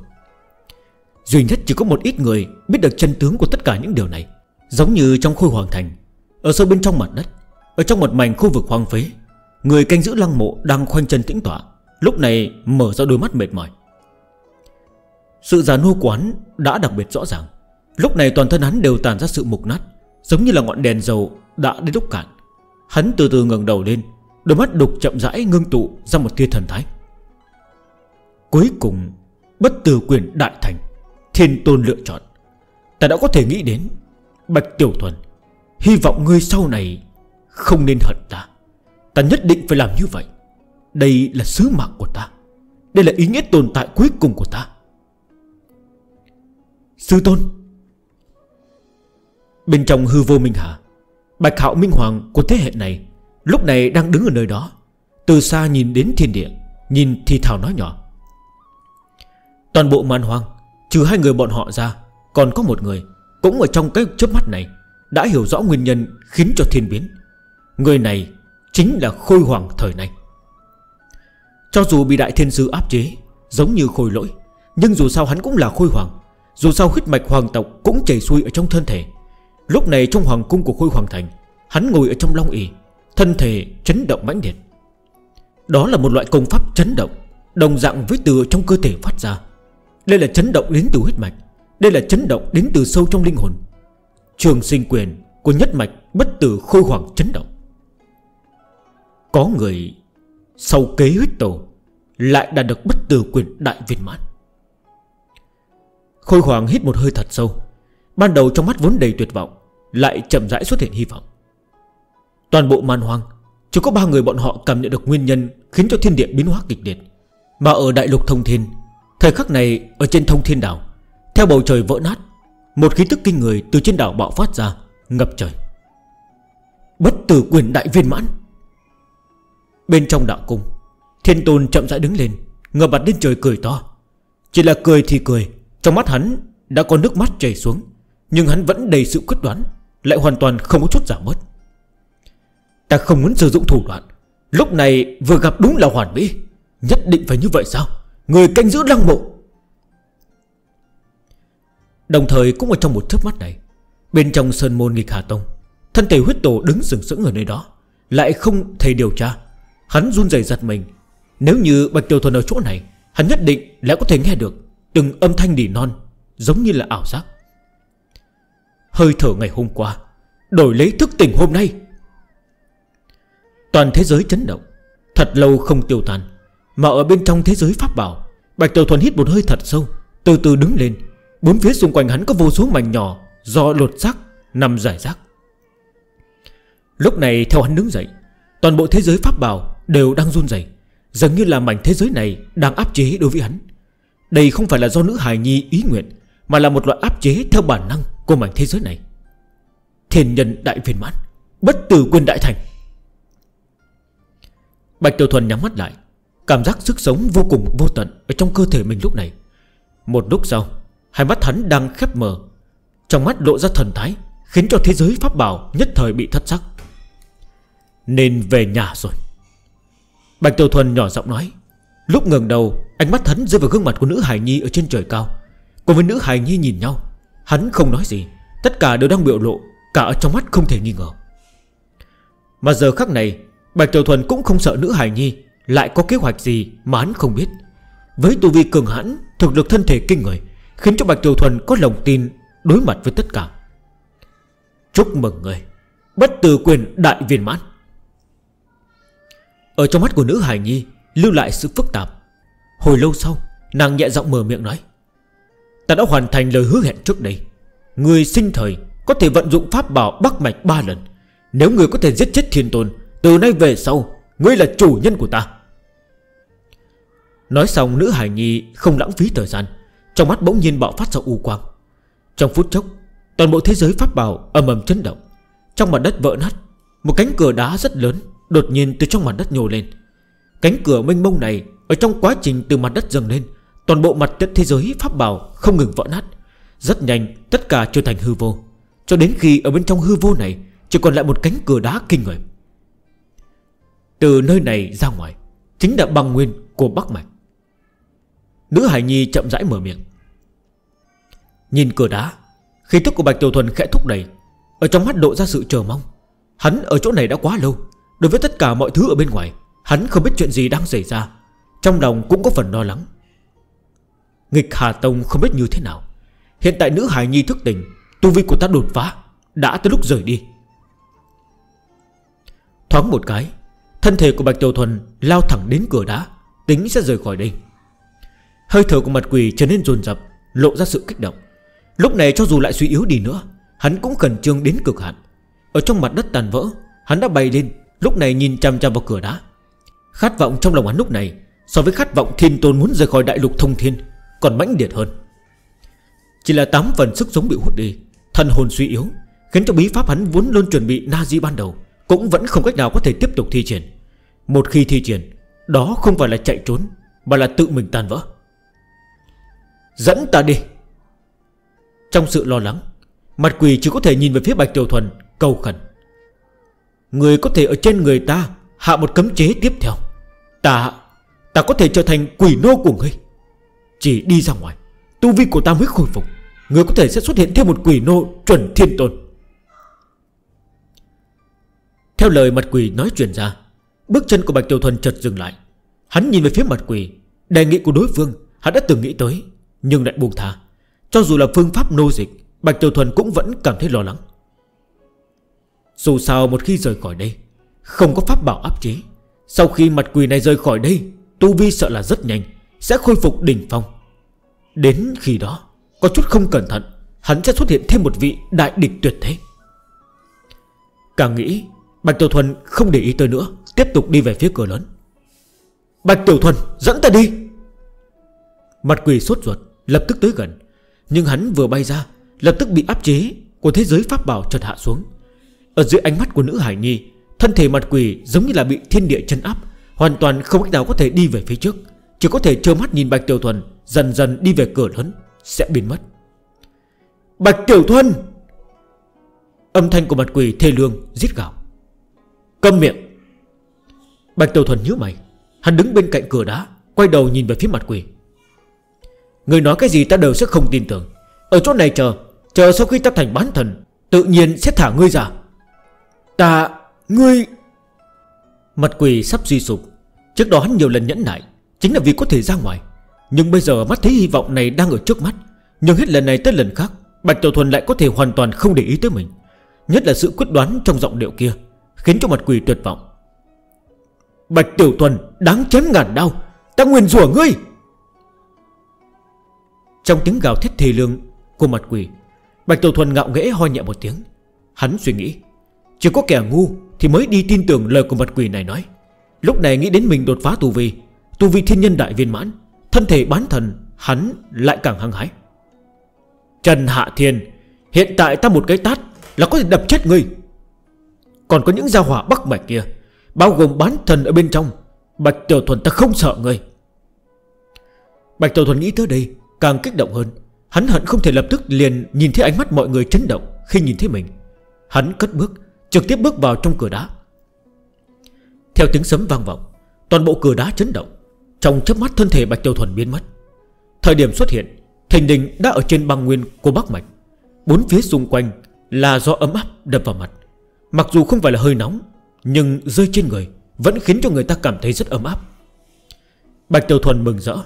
A: Duy nhất chỉ có một ít người biết được chân tướng của tất cả những điều này. Giống như trong khôi hoàng thành, Ở sâu bên trong mặt đất, Ở trong một mảnh khu vực hoang phế, Người canh giữ lăng mộ đang khoanh chân tĩnh tỏa Lúc này mở ra đôi mắt mệt mỏi. Sự già nua quán đã đặc biệt rõ ràng. Lúc này toàn thân hắn đều tàn ra sự mục nát, Giống như là ngọn đèn dầu đã đến lúc cạn. Hắn từ từ ngừng đầu lên, Đôi mắt đục chậm rãi ngưng tụ ra một tia thần thái. Cuối cùng, Bất tử quyền đại thành. Thiên tôn lựa chọn. Ta đã có thể nghĩ đến, Bạch Tiểu Thuần, Hy vọng ngươi sau này Không nên hận ta. Ta nhất định phải làm như vậy. Đây là sứ mạng của ta. Đây là ý nghĩa tồn tại cuối cùng của ta. Sư tôn. Bên trong hư vô Minh Hà, Bạch Hạo Minh Hoàng của thế hệ này Lúc này đang đứng ở nơi đó. Từ xa nhìn đến thiên địa, Nhìn thì thảo nói nhỏ. Toàn bộ màn hoang Trừ hai người bọn họ ra, Còn có một người Cũng ở trong cái chớp mắt này Đã hiểu rõ nguyên nhân khiến cho thiên biến. Người này chính là khôi hoàng thời này Cho dù bị đại thiên sư áp chế Giống như khôi lỗi, Nhưng dù sao hắn cũng là khôi hoàng, Dù sao huyết mạch hoàng tộc cũng chảy xuôi ở trong thân thể. Lúc này trong hoàng cung của khôi hoàng thành, Hắn ngồi ở trong long ỉ Thân thể chấn động mãnh liệt. Đó là một loại công pháp chấn động, Đồng dạng với từ trong cơ thể phát ra. Đây là chấn động đến từ huyết mạch. Đây là chấn động đến từ sâu trong linh hồn. Trường sinh quyền của nhất mạch bất tử khôi hoàng chấn động. Có người sau kế huyết tổ Lại đạt được bất tử quyền đại viên mãn. Khôi hoàng hít một hơi thật sâu. Ban đầu trong mắt vốn đầy tuyệt vọng, Lại chậm rãi xuất hiện hy vọng. Toàn bộ man hoang, Chỉ có ba người bọn họ cảm nhận được nguyên nhân Khiến cho thiên địa biến hóa kịch liệt. Mà ở đại lục thông thiên Thời khắc này, ở trên thông thiên đảo, Theo bầu trời vỡ nát, Một khí tức kinh người từ trên đảo bạo phát ra, Ngập trời. Bất tử quyền đại viên mãn. Bên trong đạo cung, Thiên tôn chậm rãi đứng lên Ngờ mặt lên trời cười to. Chỉ là cười thì cười, Trong mắt hắn đã có nước mắt chảy xuống, Nhưng hắn vẫn đầy sự quyết đoán, Lại hoàn toàn không có chút giảm bớt. Ta không muốn sử dụng thủ đoạn, Lúc này vừa gặp đúng là hoàn mỹ, Nhất định phải như vậy sao? Người canh giữ lăng mộ. Đồng thời cũng ở trong một thớp mắt này, Bên trong sơn môn nghịch Hà Tông, Thân thể huyết tổ đứng sừng sững ở nơi đó, Lại không thể điều tra. Hắn run rẩy giật mình. Nếu như Bạch Tiểu Thuần ở chỗ này, Hắn nhất định lẽ có thể nghe được Từng âm thanh nỉ non, Giống như là ảo giác. Hơi thở ngày hôm qua, Đổi lấy thức tỉnh hôm nay. Toàn thế giới chấn động, Thật lâu không tiêu tan. Mà ở bên trong thế giới pháp bảo, Bạch Tiểu Thuần hít một hơi thật sâu, Từ từ đứng lên. Bốn phía xung quanh hắn có vô số mảnh nhỏ, Do lột xác, nằm giải rác. Lúc này, theo hắn đứng dậy, Toàn bộ thế giới pháp bảo đều đang run dày Dường như là mảnh thế giới này đang áp chế đối với hắn. Đây không phải là do nữ hài nhi ý nguyện, Mà là một loại áp chế theo bản năng của mảnh thế giới này. Thiền nhân đại phiền mãn, Bất tử quân đại thành. Bạch Tiểu Thuần nhắm mắt lại Cảm giác sức sống vô cùng vô tận Ở trong cơ thể mình lúc này. Một lúc sau, Hai mắt hắn đang khép mờ. Trong mắt lộ ra thần thái, Khiến cho thế giới pháp bảo nhất thời bị thất sắc. Nên về nhà rồi. Bạch Tiểu Thuần nhỏ giọng nói. Lúc ngừng đầu, Ánh mắt hắn rơi vào gương mặt của nữ Hải Nhi ở trên trời cao. Cùng với nữ Hải Nhi nhìn nhau, Hắn không nói gì. Tất cả đều đang biểu lộ, Cả ở trong mắt không thể nghi ngờ. Mà giờ khắc này, Bạch Tiểu Thuần cũng không sợ nữ Hải Nhi. Lại có kế hoạch gì mà hắn không biết? Với tu vi cường hãn, Thực lực thân thể kinh người, Khiến cho Bạch Tiểu Thuần có lòng tin Đối mặt với tất cả. Chúc mừng người, Bất tử quyền đại viên mãn. Ở trong mắt của nữ Hải Nhi, Lưu lại sự phức tạp. Hồi lâu sau, Nàng nhẹ giọng mở miệng nói, Ta đã hoàn thành lời hứa hẹn trước đây. Người sinh thời Có thể vận dụng pháp bảo Bắc Mạch 3 lần. Nếu người có thể giết chết thiên tôn, Từ nay về sau Ngươi là chủ nhân của ta. Nói xong, nữ hải nhi không lãng phí thời gian. Trong mắt bỗng nhiên bạo phát ra u quang. Trong phút chốc, Toàn bộ thế giới pháp bào âm ầm chấn động. Trong mặt đất vỡ nát, Một cánh cửa đá rất lớn Đột nhiên từ trong mặt đất nhô lên. Cánh cửa mênh mông này, Ở trong quá trình từ mặt đất dâng lên, Toàn bộ mặt đất thế giới pháp bào không ngừng vỡ nát. Rất nhanh, tất cả trở thành hư vô. Cho đến khi ở bên trong hư vô này, Chỉ còn lại một cánh cửa đá kinh người. Từ nơi này ra ngoài, Chính là băng nguyên của Bắc Mạch. Nữ Hải Nhi chậm rãi mở miệng. Nhìn cửa đá Khi thức của Bạch Tiểu Thuần khẽ thúc đẩy. Ở trong mắt độ ra sự chờ mong. Hắn ở chỗ này đã quá lâu. Đối với tất cả mọi thứ ở bên ngoài, Hắn không biết chuyện gì đang xảy ra. Trong lòng cũng có phần lo lắng. Nghịch Hà Tông không biết như thế nào. Hiện tại nữ Hải Nhi thức tỉnh, Tu vi của ta đột phá, Đã tới lúc rời đi. Thoáng một cái Thân thể của Bạch Tiểu Thuần lao thẳng đến cửa đá, Tính sẽ rời khỏi đây. Hơi thở của mặt quỷ trở nên dồn dập, Lộ ra sự kích động. Lúc này cho dù lại suy yếu đi nữa, Hắn cũng khẩn trương đến cực hạn. Ở trong mặt đất tàn vỡ, Hắn đã bay lên, Lúc này nhìn chằm chằm vào cửa đá. Khát vọng trong lòng hắn lúc này, So với khát vọng thiên tôn muốn rời khỏi đại lục thông thiên, Còn mãnh liệt hơn. Chỉ là 8 phần sức sống bị hút đi, Thần hồn suy yếu, Khiến cho bí pháp hắn vốn luôn chuẩn bị na di ban đầu. Cũng vẫn không cách nào có thể tiếp tục thi triển. Một khi thi triển, Đó không phải là chạy trốn, Mà là tự mình tàn vỡ. Dẫn ta đi. Trong sự lo lắng, Mặt quỷ chỉ có thể nhìn về phía Bạch Tiểu Thuần, Cầu khẩn. Người có thể ở trên người ta, Hạ một cấm chế tiếp theo. Ta Ta có thể trở thành quỷ nô của ngươi. Chỉ đi ra ngoài, Tu vi của ta mới khôi phục. Người có thể sẽ xuất hiện thêm một quỷ nô chuẩn thiên tôn. Theo lời mặt quỷ nói truyền ra, Bước chân của Bạch Tiểu Thuần chợt dừng lại. Hắn nhìn về phía mặt quỷ, Đề nghị của đối phương, hắn đã từng nghĩ tới, Nhưng lại buông thả Cho dù là phương pháp nô dịch, Bạch Tiểu Thuần cũng vẫn cảm thấy lo lắng. Dù sao một khi rời khỏi đây, Không có pháp bảo áp chế, Sau khi mặt quỷ này rời khỏi đây, Tu Vi sợ là rất nhanh, Sẽ khôi phục đỉnh phong. Đến khi đó, Có chút không cẩn thận, Hắn sẽ xuất hiện thêm một vị đại địch tuyệt thế. Càng nghĩ Bạch Tiểu Thuần không để ý tới nữa, Tiếp tục đi về phía cửa lớn. Bạch Tiểu Thuần, dẫn ta đi. Mặt quỷ sốt ruột, Lập tức tới gần. Nhưng hắn vừa bay ra, Lập tức bị áp chế của thế giới pháp bảo chợt hạ xuống. Ở dưới ánh mắt của nữ hải nhi, Thân thể mặt quỷ giống như là bị thiên địa chân áp, Hoàn toàn không cách nào có thể đi về phía trước. Chỉ có thể trơ mắt nhìn Bạch Tiểu Thuần, Dần dần đi về cửa lớn, Sẽ biến mất. Bạch Tiểu Thuần! Âm thanh của mặt quỷ thê lương giết gạo Câm miệng. Bạch Tiểu Thuần nhớ mày. Hắn đứng bên cạnh cửa đá, Quay đầu nhìn về phía mặt quỷ. Người nói cái gì ta đều sẽ không tin tưởng. Ở chỗ này chờ Chờ sau khi ta thành bán thần, Tự nhiên sẽ thả ngươi ra. Ta, Ngươi. Mặt quỷ sắp suy sụp. Trước đó hắn nhiều lần nhẫn nại, Chính là vì có thể ra ngoài. Nhưng bây giờ mắt thấy hy vọng này đang ở trước mắt. Nhưng hết lần này tới lần khác, Bạch Tiểu Thuần lại có thể hoàn toàn không để ý tới mình. Nhất là sự quyết đoán trong giọng điệu kia. Khiến cho mặt quỷ tuyệt vọng. Bạch Tiểu Tuần đáng chém ngàn đau, Ta nguyện rủa ngươi. Trong tiếng gào thét thề lương Của mặt quỷ, Bạch Tiểu Thuần ngạo nghẽ ho nhẹ một tiếng. Hắn suy nghĩ, Chỉ có kẻ ngu thì mới đi tin tưởng lời của mặt quỷ này nói. Lúc này nghĩ đến mình đột phá tù vi Tù vi thiên nhân đại viên mãn, Thân thể bán thần, Hắn lại càng hăng hái. Trần Hạ Thiên, Hiện tại ta một cái tát Là có thể đập chết ngươi. Còn có những gia hỏa bắc mạch kia, Bao gồm bán thần ở bên trong, Bạch Tiểu Thuần ta không sợ người. Bạch Tiểu Thuần nghĩ tới đây, Càng kích động hơn. Hắn hận không thể lập tức liền nhìn thấy ánh mắt mọi người chấn động Khi nhìn thấy mình. Hắn cất bước, Trực tiếp bước vào trong cửa đá. Theo tiếng sấm vang vọng, Toàn bộ cửa đá chấn động. Trong chấp mắt thân thể Bạch Tiểu Thuần biến mất. Thời điểm xuất hiện, Thình đình đã ở trên băng nguyên của Bắc Mạch. Bốn phía xung quanh là do ấm áp đập vào mặt. Mặc dù không phải là hơi nóng, Nhưng rơi trên người Vẫn khiến cho người ta cảm thấy rất ấm áp. Bạch Tiểu Thuần mừng rỡ,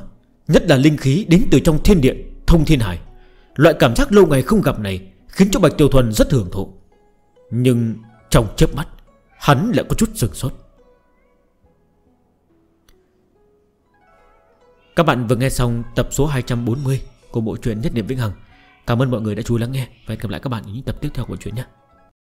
A: Nhất là linh khí đến từ trong thiên địa, Thông thiên hải. Loại cảm giác lâu ngày không gặp này Khiến cho Bạch Tiểu Thuần rất hưởng thụ. Nhưng trong chớp mắt, Hắn lại có chút sừng sốt. Các bạn vừa nghe xong tập số 240 Của bộ truyện Nhất Niệm Vĩnh Hằng. Cảm ơn mọi người đã chú lắng nghe Và hẹn gặp lại các bạn ở những tập tiếp theo của chuyện nhé.